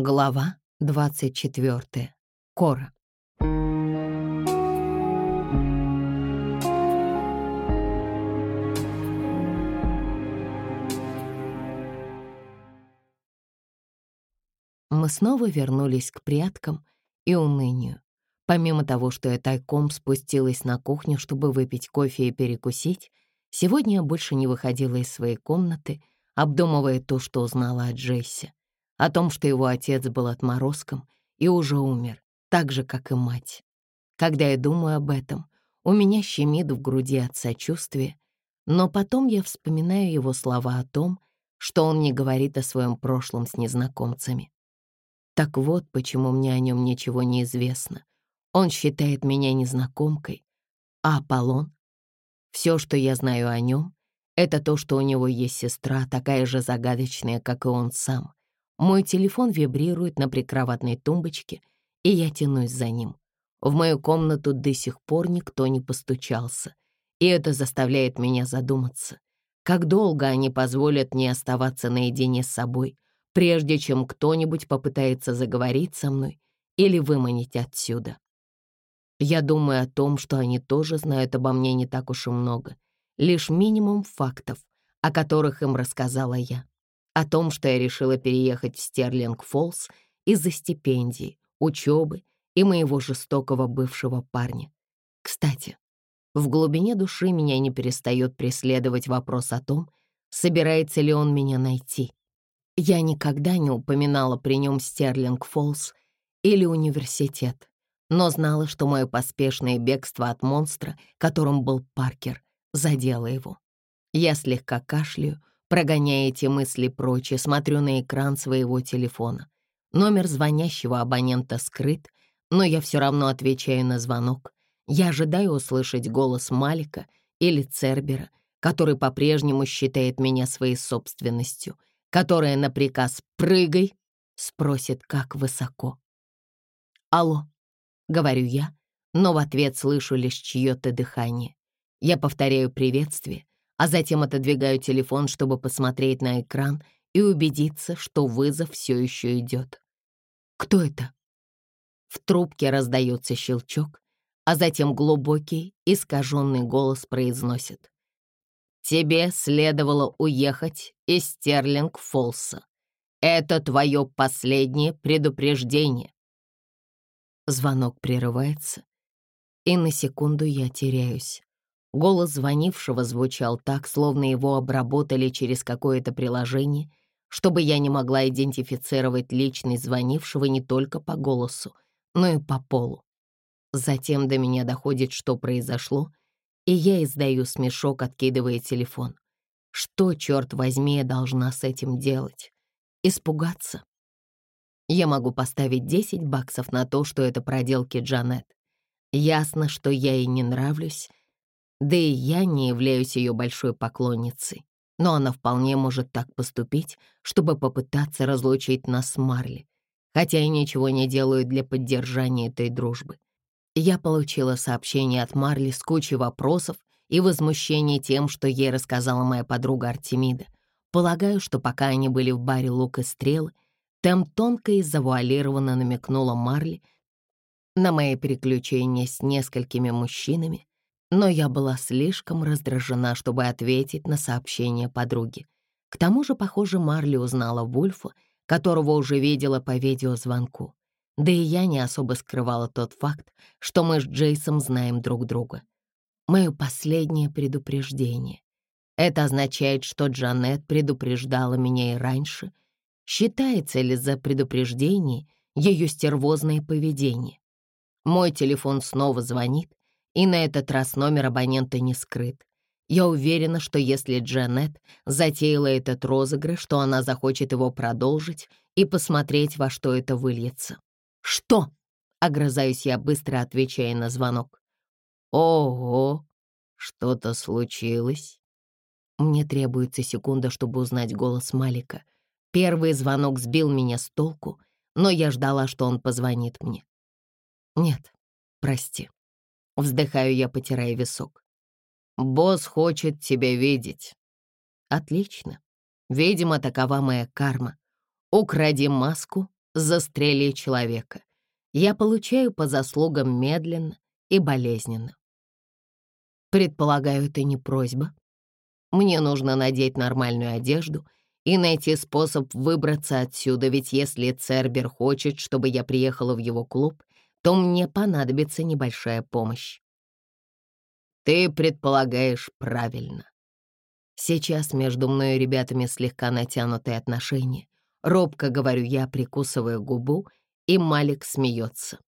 Глава 24. Кора. Мы снова вернулись к пряткам и унынию. Помимо того, что я тайком спустилась на кухню, чтобы выпить кофе и перекусить, сегодня я больше не выходила из своей комнаты, обдумывая то, что узнала от Джесси о том, что его отец был отморозком и уже умер, так же, как и мать. Когда я думаю об этом, у меня щемит в груди от сочувствия, но потом я вспоминаю его слова о том, что он не говорит о своем прошлом с незнакомцами. Так вот, почему мне о нем ничего не известно. Он считает меня незнакомкой, а Аполлон? Все, что я знаю о нем, это то, что у него есть сестра, такая же загадочная, как и он сам. Мой телефон вибрирует на прикроватной тумбочке, и я тянусь за ним. В мою комнату до сих пор никто не постучался, и это заставляет меня задуматься, как долго они позволят мне оставаться наедине с собой, прежде чем кто-нибудь попытается заговорить со мной или выманить отсюда. Я думаю о том, что они тоже знают обо мне не так уж и много, лишь минимум фактов, о которых им рассказала я о том, что я решила переехать в Стерлинг-Фоллс из-за стипендии, учебы и моего жестокого бывшего парня. Кстати, в глубине души меня не перестает преследовать вопрос о том, собирается ли он меня найти. Я никогда не упоминала при нем Стерлинг-Фоллс или университет, но знала, что мое поспешное бегство от монстра, которым был Паркер, задело его. Я слегка кашляю, Прогоняя эти мысли прочь, смотрю на экран своего телефона. Номер звонящего абонента скрыт, но я все равно отвечаю на звонок. Я ожидаю услышать голос Малика или Цербера, который по-прежнему считает меня своей собственностью, которая на приказ «прыгай» спросит, как высоко. «Алло», — говорю я, но в ответ слышу лишь чье-то дыхание. Я повторяю приветствие, а затем отодвигаю телефон, чтобы посмотреть на экран и убедиться, что вызов все еще идет. «Кто это?» В трубке раздается щелчок, а затем глубокий, искаженный голос произносит. «Тебе следовало уехать из Стерлинг-Фолса. Это твое последнее предупреждение». Звонок прерывается, и на секунду я теряюсь. Голос звонившего звучал так, словно его обработали через какое-то приложение, чтобы я не могла идентифицировать личность звонившего не только по голосу, но и по полу. Затем до меня доходит, что произошло, и я издаю смешок, откидывая телефон. Что, черт возьми, я должна с этим делать? Испугаться? Я могу поставить 10 баксов на то, что это проделки Джанет. Ясно, что я ей не нравлюсь, да и я не являюсь ее большой поклонницей, но она вполне может так поступить, чтобы попытаться разлучить нас с Марли, хотя и ничего не делаю для поддержания этой дружбы. Я получила сообщение от Марли с кучей вопросов и возмущения тем, что ей рассказала моя подруга Артемида. Полагаю, что пока они были в баре «Лук и стрелы», там тонко и завуалированно намекнула Марли на мои приключения с несколькими мужчинами, но я была слишком раздражена, чтобы ответить на сообщение подруги. К тому же, похоже, Марли узнала Вульфа, которого уже видела по видеозвонку. Да и я не особо скрывала тот факт, что мы с Джейсом знаем друг друга. Мое последнее предупреждение. Это означает, что Джанет предупреждала меня и раньше. Считается ли за предупреждение ее стервозное поведение? Мой телефон снова звонит, и на этот раз номер абонента не скрыт. Я уверена, что если Джанет затеяла этот розыгрыш, что она захочет его продолжить и посмотреть, во что это выльется. «Что?» — огрызаюсь я, быстро отвечая на звонок. «Ого! Что-то случилось?» Мне требуется секунда, чтобы узнать голос Малика. Первый звонок сбил меня с толку, но я ждала, что он позвонит мне. «Нет, прости». Вздыхаю я, потирая висок. «Босс хочет тебя видеть». «Отлично. Видимо, такова моя карма. Укради маску, застрели человека. Я получаю по заслугам медленно и болезненно. Предполагаю, это не просьба. Мне нужно надеть нормальную одежду и найти способ выбраться отсюда, ведь если Цербер хочет, чтобы я приехала в его клуб, то мне понадобится небольшая помощь. Ты предполагаешь правильно. Сейчас между мной и ребятами слегка натянутые отношения. Робко говорю я, прикусывая губу, и Малик смеется.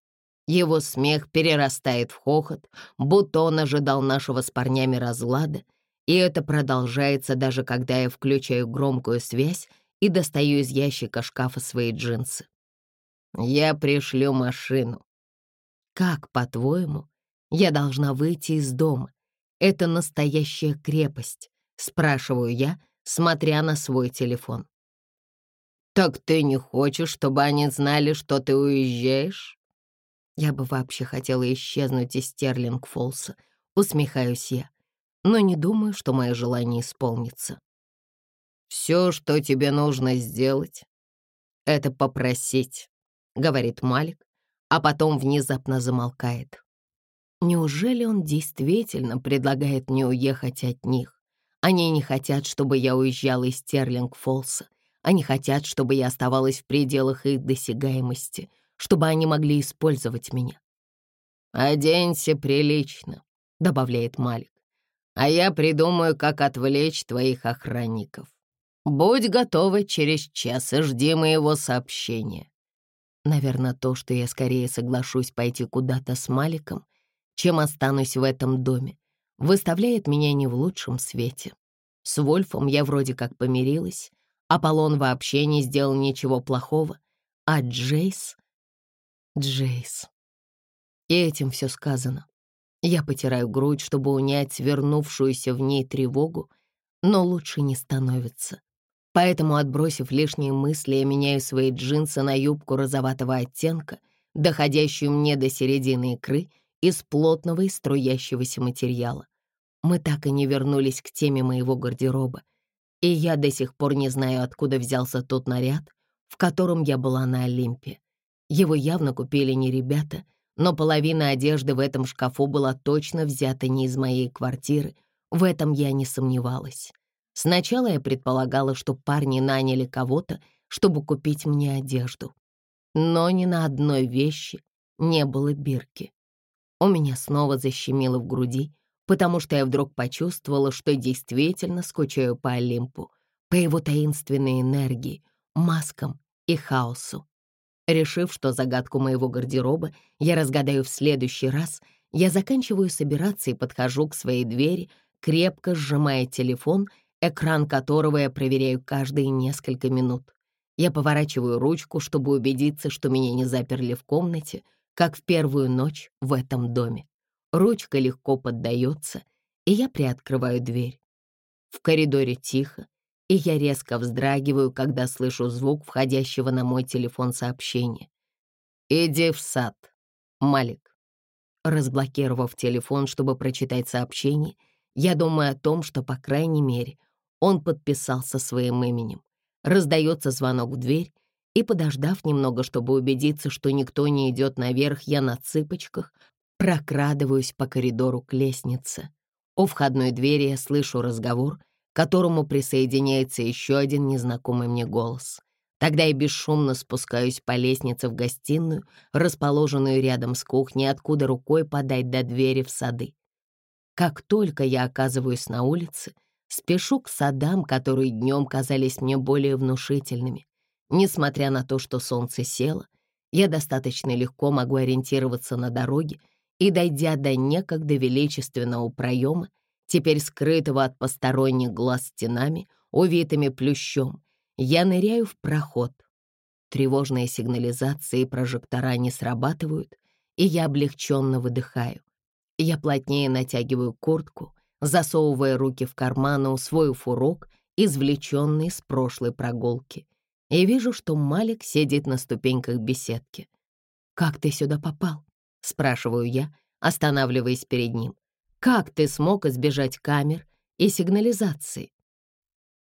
Его смех перерастает в хохот, будто он ожидал нашего с парнями разлада, и это продолжается даже когда я включаю громкую связь и достаю из ящика шкафа свои джинсы. Я пришлю машину. Как, по-твоему, я должна выйти из дома? Это настоящая крепость. Спрашиваю я, смотря на свой телефон. «Так ты не хочешь, чтобы они знали, что ты уезжаешь?» Я бы вообще хотела исчезнуть из Стерлинг-Фолса, усмехаюсь я, но не думаю, что мое желание исполнится. «Все, что тебе нужно сделать, это попросить», — говорит Малик, а потом внезапно замолкает. Неужели он действительно предлагает мне уехать от них? Они не хотят, чтобы я уезжала из Стерлинг-Фолса. Они хотят, чтобы я оставалась в пределах их досягаемости, чтобы они могли использовать меня. «Оденься прилично», — добавляет Малик. «А я придумаю, как отвлечь твоих охранников. Будь готова через час и жди моего сообщения». Наверное, то, что я скорее соглашусь пойти куда-то с Маликом, чем останусь в этом доме, выставляет меня не в лучшем свете. С Вольфом я вроде как помирилась, Аполлон вообще не сделал ничего плохого, а Джейс... Джейс... И этим все сказано. Я потираю грудь, чтобы унять свернувшуюся в ней тревогу, но лучше не становится. Поэтому, отбросив лишние мысли, я меняю свои джинсы на юбку розоватого оттенка, доходящую мне до середины икры, из плотного и струящегося материала. Мы так и не вернулись к теме моего гардероба, и я до сих пор не знаю, откуда взялся тот наряд, в котором я была на Олимпе. Его явно купили не ребята, но половина одежды в этом шкафу была точно взята не из моей квартиры, в этом я не сомневалась. Сначала я предполагала, что парни наняли кого-то, чтобы купить мне одежду. Но ни на одной вещи не было бирки. У меня снова защемило в груди, потому что я вдруг почувствовала, что действительно скучаю по Олимпу, по его таинственной энергии, маскам и хаосу. Решив, что загадку моего гардероба я разгадаю в следующий раз, я заканчиваю собираться и подхожу к своей двери, крепко сжимая телефон, экран которого я проверяю каждые несколько минут. Я поворачиваю ручку, чтобы убедиться, что меня не заперли в комнате, как в первую ночь в этом доме. Ручка легко поддается, и я приоткрываю дверь. В коридоре тихо, и я резко вздрагиваю, когда слышу звук входящего на мой телефон сообщения. «Иди в сад, Малик». Разблокировав телефон, чтобы прочитать сообщение, я думаю о том, что, по крайней мере, он подписался своим именем. Раздается звонок в дверь, и, подождав немного, чтобы убедиться, что никто не идет наверх, я на цыпочках Прокрадываюсь по коридору к лестнице. У входной двери я слышу разговор, к которому присоединяется еще один незнакомый мне голос. Тогда я бесшумно спускаюсь по лестнице в гостиную, расположенную рядом с кухней, откуда рукой подать до двери в сады. Как только я оказываюсь на улице, спешу к садам, которые днем казались мне более внушительными. Несмотря на то, что солнце село, я достаточно легко могу ориентироваться на дороге и, дойдя до некогда величественного проема, теперь скрытого от посторонних глаз стенами, увитыми плющом, я ныряю в проход. Тревожные сигнализации и прожектора не срабатывают, и я облегченно выдыхаю. Я плотнее натягиваю куртку, засовывая руки в карманы, усвоив фурок, извлеченный с прошлой прогулки, и вижу, что Малик сидит на ступеньках беседки. «Как ты сюда попал?» — спрашиваю я, останавливаясь перед ним. «Как ты смог избежать камер и сигнализации?»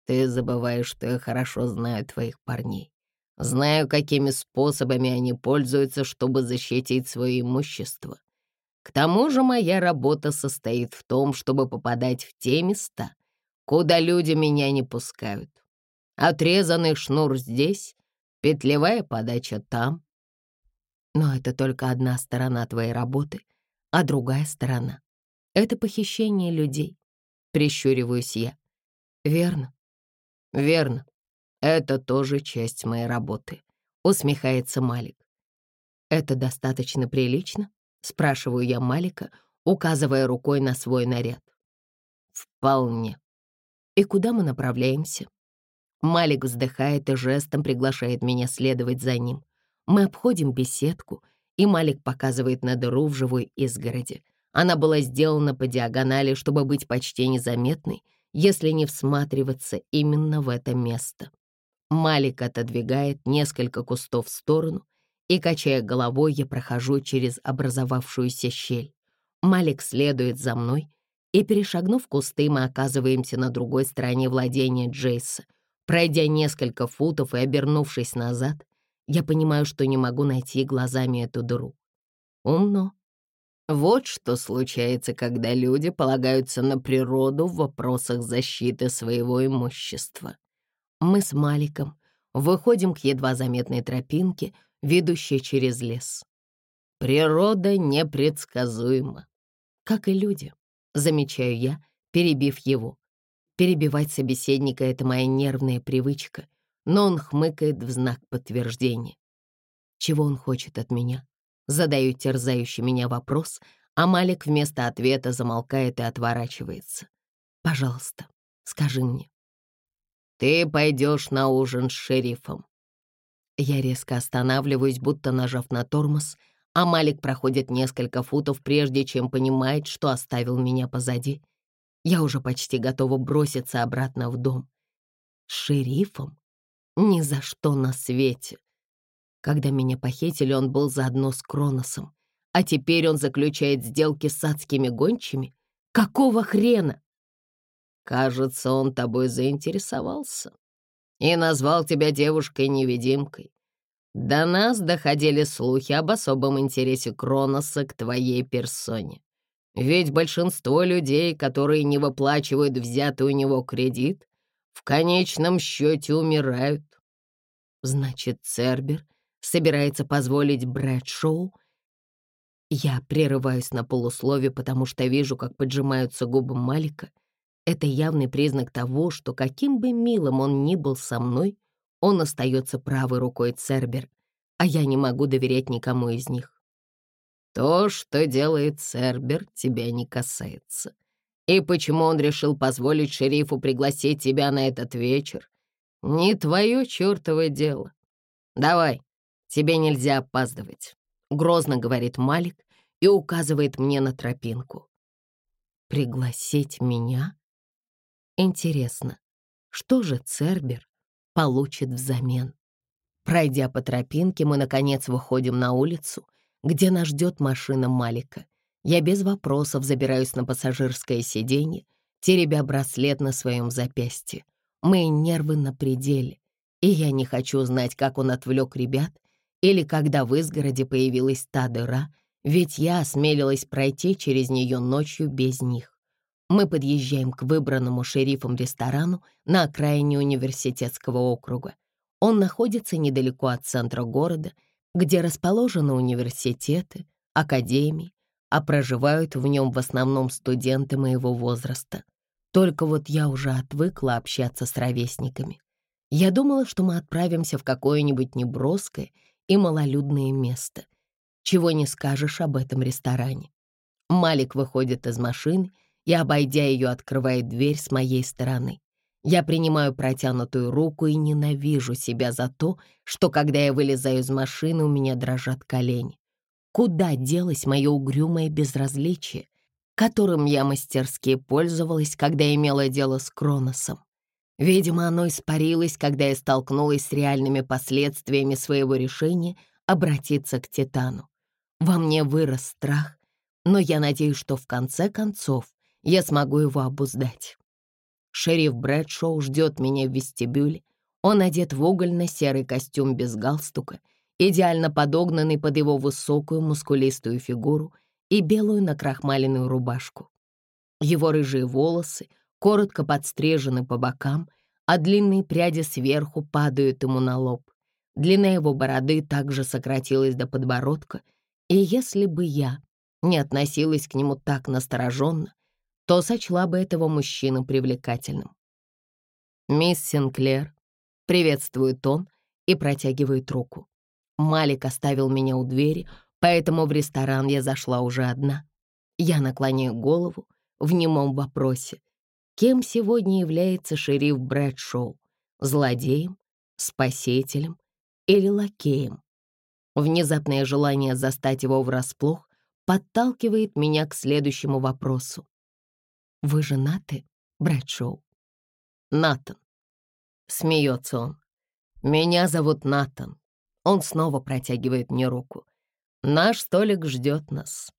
«Ты забываешь, что я хорошо знаю твоих парней. Знаю, какими способами они пользуются, чтобы защитить свое имущество. К тому же моя работа состоит в том, чтобы попадать в те места, куда люди меня не пускают. Отрезанный шнур здесь, петлевая подача там. Но это только одна сторона твоей работы, а другая сторона — это похищение людей. Прищуриваюсь я. Верно? Верно. Это тоже часть моей работы. Усмехается Малик. Это достаточно прилично? Спрашиваю я Малика, указывая рукой на свой наряд. Вполне. И куда мы направляемся? Малик вздыхает и жестом приглашает меня следовать за ним. Мы обходим беседку, и Малик показывает на дыру в живой изгороди. Она была сделана по диагонали, чтобы быть почти незаметной, если не всматриваться именно в это место. Малик отодвигает несколько кустов в сторону, и, качая головой, я прохожу через образовавшуюся щель. Малик следует за мной, и, перешагнув кусты, мы оказываемся на другой стороне владения Джейса — Пройдя несколько футов и обернувшись назад, я понимаю, что не могу найти глазами эту дыру. Умно. Вот что случается, когда люди полагаются на природу в вопросах защиты своего имущества. Мы с Маликом выходим к едва заметной тропинке, ведущей через лес. Природа непредсказуема, как и люди, замечаю я, перебив его. Перебивать собеседника — это моя нервная привычка, но он хмыкает в знак подтверждения. Чего он хочет от меня? Задаю терзающий меня вопрос, а Малик вместо ответа замолкает и отворачивается. «Пожалуйста, скажи мне». «Ты пойдешь на ужин с шерифом». Я резко останавливаюсь, будто нажав на тормоз, а Малик проходит несколько футов, прежде чем понимает, что оставил меня позади — я уже почти готова броситься обратно в дом. Шерифом? Ни за что на свете. Когда меня похитили, он был заодно с Кроносом. А теперь он заключает сделки с адскими гончими? Какого хрена? Кажется, он тобой заинтересовался и назвал тебя девушкой-невидимкой. До нас доходили слухи об особом интересе Кроноса к твоей персоне. Ведь большинство людей, которые не выплачивают взятый у него кредит, в конечном счете умирают. Значит, Цербер собирается позволить Брэдшоу? Я прерываюсь на полуслове, потому что вижу, как поджимаются губы Малика. Это явный признак того, что каким бы милым он ни был со мной, он остается правой рукой Цербер, а я не могу доверять никому из них. То, что делает Цербер, тебя не касается. И почему он решил позволить шерифу пригласить тебя на этот вечер, не твое чертово дело. Давай, тебе нельзя опаздывать, — грозно говорит Малик и указывает мне на тропинку. Пригласить меня? Интересно, что же Цербер получит взамен? Пройдя по тропинке, мы, наконец, выходим на улицу — где нас ждет машина Малика. Я без вопросов забираюсь на пассажирское сиденье, теребя браслет на своем запястье. Мои нервы на пределе, и я не хочу знать, как он отвлек ребят или когда в изгороде появилась та дыра, ведь я осмелилась пройти через нее ночью без них. Мы подъезжаем к выбранному шерифом ресторану на окраине университетского округа. Он находится недалеко от центра города — где расположены университеты, академии, а проживают в нем в основном студенты моего возраста. Только вот я уже отвыкла общаться с ровесниками. Я думала, что мы отправимся в какое-нибудь неброское и малолюдное место. Чего не скажешь об этом ресторане. Малик выходит из машины и, обойдя ее, открывает дверь с моей стороны. Я принимаю протянутую руку и ненавижу себя за то, что, когда я вылезаю из машины, у меня дрожат колени. Куда делось мое угрюмое безразличие, которым я мастерски пользовалась, когда имела дело с Кроносом? Видимо, оно испарилось, когда я столкнулась с реальными последствиями своего решения обратиться к Титану. Во мне вырос страх, но я надеюсь, что в конце концов я смогу его обуздать. Шериф Брэдшоу ждет меня в вестибюле. Он одет в угольно-серый костюм без галстука, идеально подогнанный под его высокую мускулистую фигуру и белую накрахмаленную рубашку. Его рыжие волосы коротко подстрижены по бокам, а длинные пряди сверху падают ему на лоб. Длина его бороды также сократилась до подбородка, и если бы я не относилась к нему так настороженно, то сочла бы этого мужчину привлекательным. «Мисс Синклер», — приветствует он и протягивает руку. Малик оставил меня у двери, поэтому в ресторан я зашла уже одна. Я наклоняю голову в немом вопросе. Кем сегодня является шериф Брэдшоу? Злодеем? Спасителем? или лакеем. Внезапное желание застать его врасплох подталкивает меня к следующему вопросу. «Вы женаты, Брэдшоу?» «Натан». Смеется он. «Меня зовут Натан». Он снова протягивает мне руку. «Наш столик ждет нас».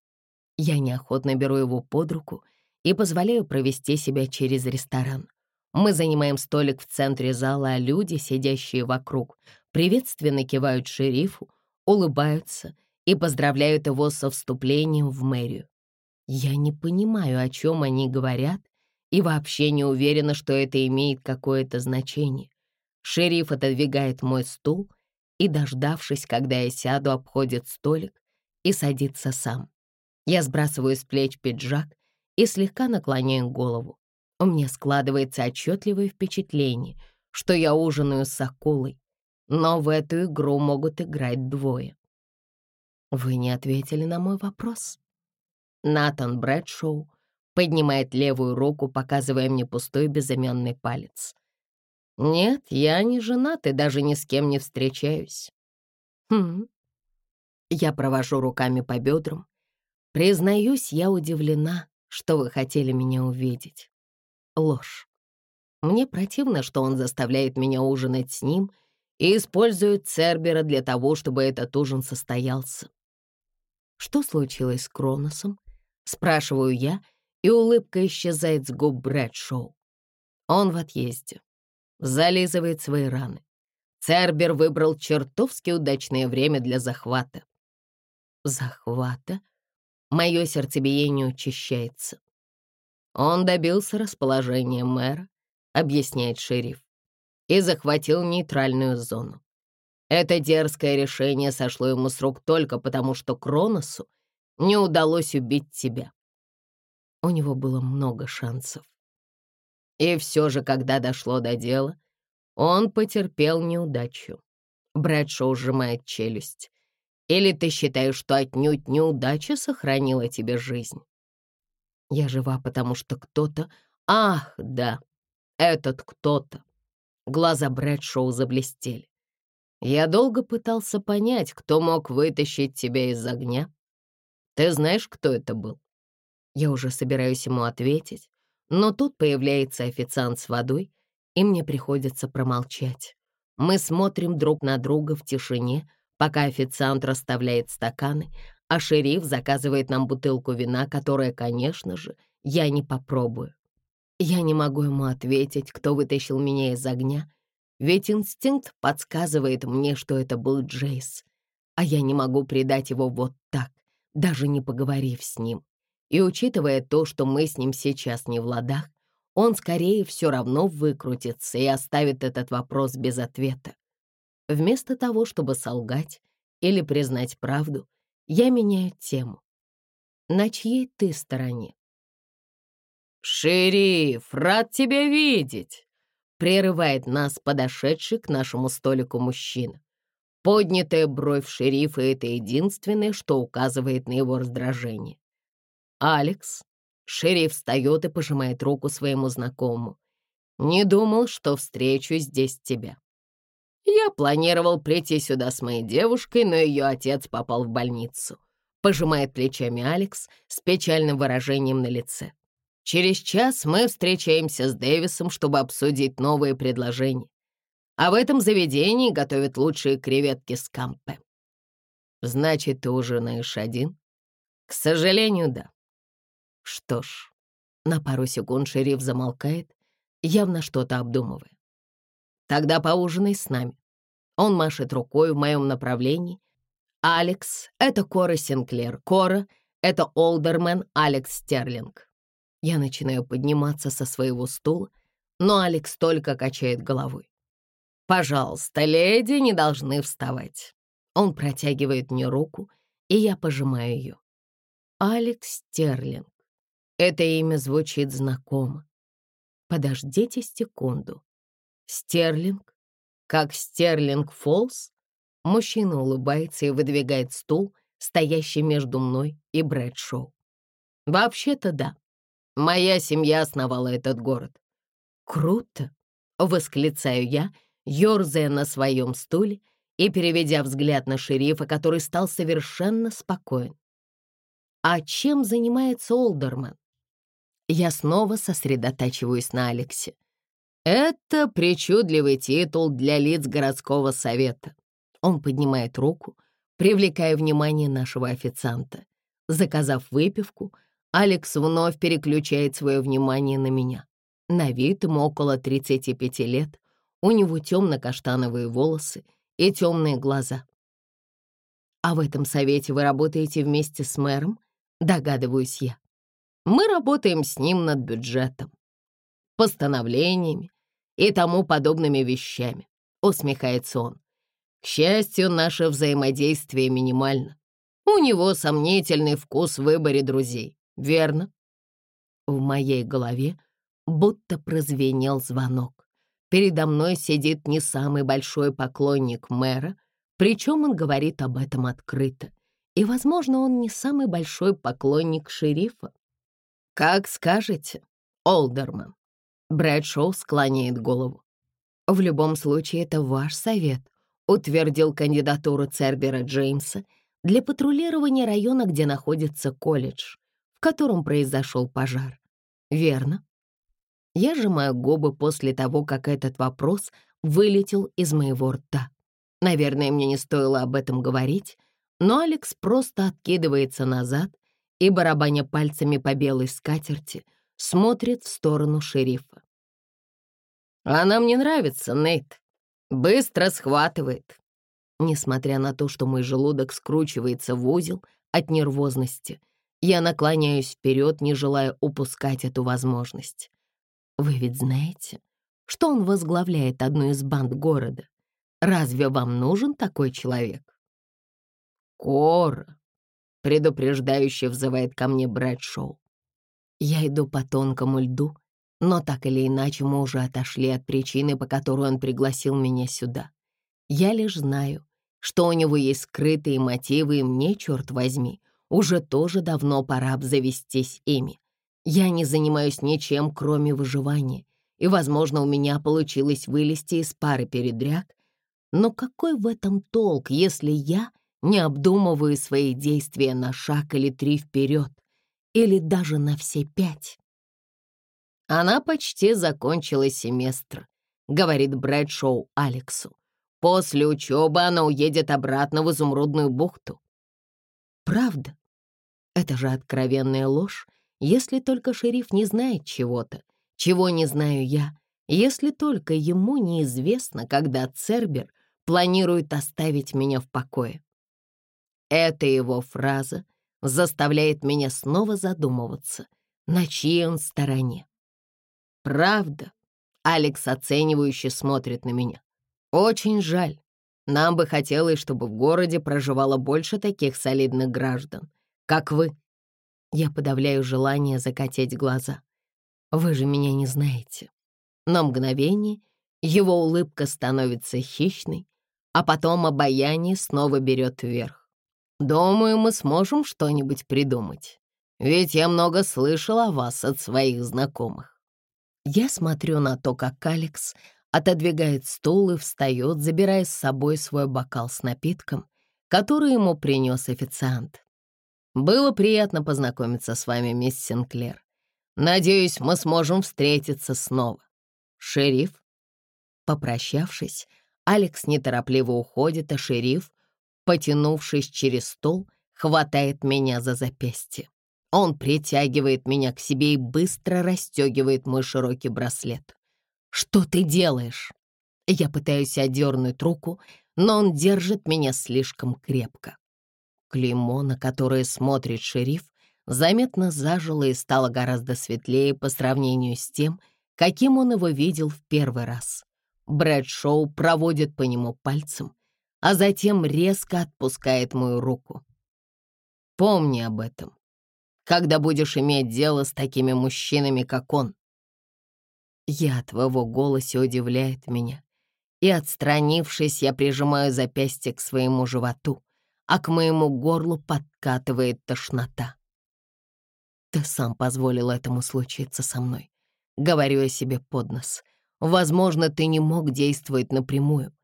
Я неохотно беру его под руку и позволяю провести себя через ресторан. Мы занимаем столик в центре зала, а люди, сидящие вокруг, приветственно кивают шерифу, улыбаются и поздравляют его со вступлением в мэрию. Я не понимаю, о чем они говорят, и вообще не уверена, что это имеет какое-то значение. Шериф отодвигает мой стул и, дождавшись, когда я сяду, обходит столик и садится сам. Я сбрасываю с плеч пиджак и слегка наклоняю голову. У меня складывается отчетливое впечатление, что я ужинаю с акулой, но в эту игру могут играть двое. Вы не ответили на мой вопрос. Натан Брэдшоу поднимает левую руку, показывая мне пустой безымянный палец. Нет, я не женат и даже ни с кем не встречаюсь. Хм. Я провожу руками по бедрам. Признаюсь, я удивлена, что вы хотели меня увидеть. Ложь. Мне противно, что он заставляет меня ужинать с ним — и используют Цербера для того, чтобы этот ужин состоялся. Что случилось с Кроносом? Спрашиваю я, и улыбка исчезает с губ Брэдшоу. Он в отъезде. Зализывает свои раны. Цербер выбрал чертовски удачное время для захвата. Захвата? Мое сердцебиение учащается. Он добился расположения мэра, объясняет шериф и захватил нейтральную зону. Это дерзкое решение сошло ему с рук только потому, что Кроносу не удалось убить тебя. У него было много шансов. И все же, когда дошло до дела, он потерпел неудачу. Брэдшоу сжимает челюсть. Или ты считаешь, что отнюдь неудача сохранила тебе жизнь? Я жива, потому что кто-то... Ах, да, этот кто-то Глаза Брэдшоу заблестели. «Я долго пытался понять, кто мог вытащить тебя из огня. Ты знаешь, кто это был?» Я уже собираюсь ему ответить, но тут появляется официант с водой, и мне приходится промолчать. Мы смотрим друг на друга в тишине, пока официант расставляет стаканы, а шериф заказывает нам бутылку вина, которая, конечно же, я не попробую. Я не могу ему ответить, кто вытащил меня из огня, ведь инстинкт подсказывает мне, что это был Джейс, а я не могу предать его вот так, даже не поговорив с ним. И учитывая то, что мы с ним сейчас не в ладах, он скорее все равно выкрутится и оставит этот вопрос без ответа. Вместо того, чтобы солгать или признать правду, я меняю тему. На чьей ты стороне? «Шериф, рад тебя видеть!» — прерывает нас подошедший к нашему столику мужчина. Поднятая бровь шерифа — это единственное, что указывает на его раздражение. «Алекс?» — шериф встает и пожимает руку своему знакомому. «Не думал, что встречу здесь тебя. Я планировал прийти сюда с моей девушкой, но ее отец попал в больницу». Пожимает плечами Алекс с печальным выражением на лице. Через час мы встречаемся с Дэвисом, чтобы обсудить новые предложения. А в этом заведении готовят лучшие креветки с кампе. Значит, ты ужинаешь один? К сожалению, да. Что ж, на пару секунд шериф замолкает, явно что-то обдумывая. Тогда поужинай с нами. Он машет рукой в моем направлении. Алекс — это Кора Синклер. Кора — это Олдермен Алекс Стерлинг. Я начинаю подниматься со своего стула, но Алекс только качает головой. «Пожалуйста, леди не должны вставать». Он протягивает мне руку, и я пожимаю ее. Алекс Стерлинг. Это имя звучит знакомо. Подождите секунду. Стерлинг? Как Стерлинг Фолс? Мужчина улыбается и выдвигает стул, стоящий между мной и Брэдшоу. Вообще-то да. Моя семья основала этот город. Круто! Восклицаю я, ерзая на своем стуле и переведя взгляд на шерифа, который стал совершенно спокоен. А чем занимается Олдерман? Я снова сосредотачиваюсь на Алексе. Это причудливый титул для лиц городского совета. Он поднимает руку, привлекая внимание нашего официанта. Заказав выпивку, Алекс вновь переключает свое внимание на меня. На вид ему около 35 лет, у него темно-каштановые волосы и темные глаза. «А в этом совете вы работаете вместе с мэром?» догадываюсь я. Мы работаем с ним над бюджетом, постановлениями и тому подобными вещами, усмехается он. К счастью, наше взаимодействие минимально. У него сомнительный вкус в выборе друзей, верно? В моей голове будто прозвенел звонок. Передо мной сидит не самый большой поклонник мэра, причем он говорит об этом открыто и, возможно, он не самый большой поклонник шерифа. «Как скажете, Олдерман». Брэдшоу склоняет голову. «В любом случае, это ваш совет», утвердил кандидатуру Цербера Джеймса для патрулирования района, где находится колледж, в котором произошел пожар. Верно? Я сжимаю губы после того, как этот вопрос вылетел из моего рта. Наверное, мне не стоило об этом говорить, но Алекс просто откидывается назад и, барабаня пальцами по белой скатерти, смотрит в сторону шерифа. «Она мне нравится, Нейт. Быстро схватывает». Несмотря на то, что мой желудок скручивается в узел от нервозности, я наклоняюсь вперед, не желая упускать эту возможность. Вы ведь знаете, что он возглавляет одну из банд города? Разве вам нужен такой человек? «Кора!» — предупреждающе взывает ко мне Брэдшоу. Я иду по тонкому льду, но так или иначе мы уже отошли от причины, по которой он пригласил меня сюда. Я лишь знаю, что у него есть скрытые мотивы, и мне, черт возьми, уже тоже давно пора обзавестись ими. Я не занимаюсь ничем, кроме выживания, и, возможно, у меня получилось вылезти из пары передряг, но какой в этом толк, если я не обдумывая свои действия на шаг или три вперед, или даже на все пять. Она почти закончила семестр, говорит Брэдшоу Алексу. После учебы она уедет обратно в Изумрудную бухту. Правда? Это же откровенная ложь, если только шериф не знает чего-то, чего не знаю я, если только ему неизвестно, когда Цербер планирует оставить меня в покое. Эта его фраза заставляет меня снова задумываться, на чьей он стороне. Правда, Алекс оценивающе смотрит на меня. Очень жаль. Нам бы хотелось, чтобы в городе проживало больше таких солидных граждан, как вы. Я подавляю желание закатить глаза. Вы же меня не знаете. На мгновение его улыбка становится хищной, а потом обаяние снова берет вверх. Думаю, мы сможем что-нибудь придумать. Ведь я много слышал о вас от своих знакомых. Я смотрю на то, как Алекс отодвигает стул и встает, забирая с собой свой бокал с напитком, который ему принес официант. Было приятно познакомиться с вами, мисс Синклер. Надеюсь, мы сможем встретиться снова. Шериф? Попрощавшись, Алекс неторопливо уходит, а шериф потянувшись через стол, хватает меня за запястье. Он притягивает меня к себе и быстро расстегивает мой широкий браслет. «Что ты делаешь?» Я пытаюсь отдернуть руку, но он держит меня слишком крепко. Клеймо, на которое смотрит шериф, заметно зажило и стало гораздо светлее по сравнению с тем, каким он его видел в первый раз. Брэд Шоу проводит по нему пальцем, а затем резко отпускает мою руку. Помни об этом, когда будешь иметь дело с такими мужчинами, как он. Яд в его голосе удивляет меня, и, отстранившись, я прижимаю запястье к своему животу, а к моему горлу подкатывает тошнота. Ты сам позволил этому случиться со мной. Говорю я себе под нос. Возможно, ты не мог действовать напрямую,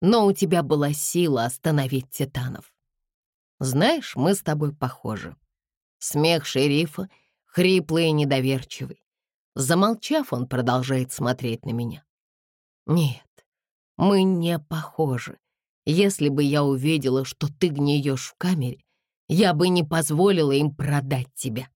но у тебя была сила остановить титанов. Знаешь, мы с тобой похожи. Смех шерифа, хриплый и недоверчивый. Замолчав, он продолжает смотреть на меня. Нет, мы не похожи. Если бы я увидела, что ты гниешь в камере, я бы не позволила им продать тебя.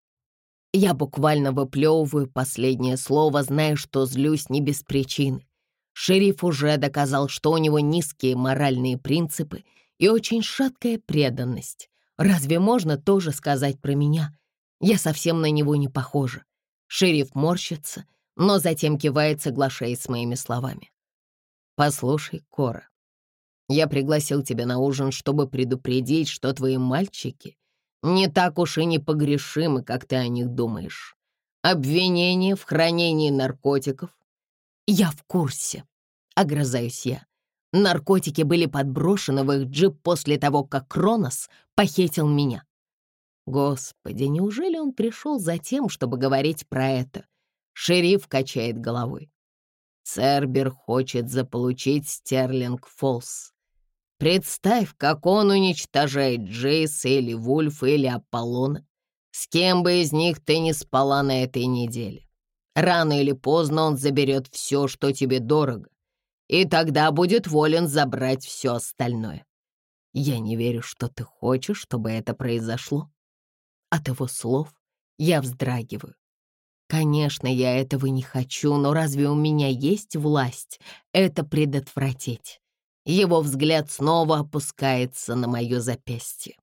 Я буквально выплевываю последнее слово, зная, что злюсь не без причины. Шериф уже доказал, что у него низкие моральные принципы и очень шаткая преданность. Разве можно тоже сказать про меня? Я совсем на него не похожа. Шериф морщится, но затем кивает, соглашаясь с моими словами. «Послушай, Кора, я пригласил тебя на ужин, чтобы предупредить, что твои мальчики не так уж и непогрешимы, как ты о них думаешь. Обвинение в хранении наркотиков. Я в курсе, огрызаюсь я. Наркотики были подброшены в их джип после того, как Кронос похитил меня. Господи, неужели он пришел за тем, чтобы говорить про это? Шериф качает головой. Цербер хочет заполучить Стерлинг Фолс. Представь, как он уничтожает Джейса или Вульфа или Аполлона. С кем бы из них ты не спала на этой неделе. Рано или поздно он заберет все, что тебе дорого, и тогда будет волен забрать все остальное. Я не верю, что ты хочешь, чтобы это произошло. От его слов я вздрагиваю. Конечно, я этого не хочу, но разве у меня есть власть это предотвратить? Его взгляд снова опускается на мое запястье.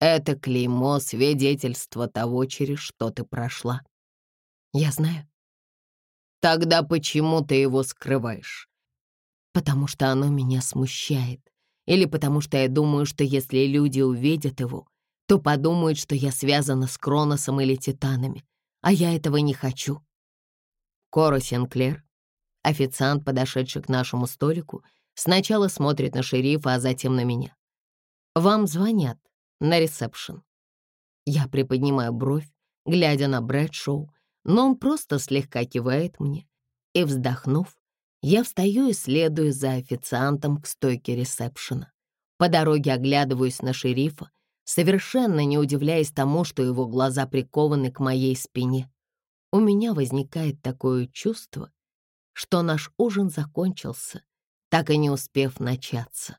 Это клеймо — свидетельство того, через что ты прошла. Я знаю. Тогда почему ты его скрываешь? Потому что оно меня смущает. Или потому что я думаю, что если люди увидят его, то подумают, что я связана с Кроносом или Титанами, а я этого не хочу. Кора Синклер Официант, подошедший к нашему столику, сначала смотрит на шерифа, а затем на меня. «Вам звонят на ресепшн». Я приподнимаю бровь, глядя на Брэдшоу, но он просто слегка кивает мне. И, вздохнув, я встаю и следую за официантом к стойке ресепшена. По дороге оглядываюсь на шерифа, совершенно не удивляясь тому, что его глаза прикованы к моей спине. У меня возникает такое чувство, что наш ужин закончился, так и не успев начаться.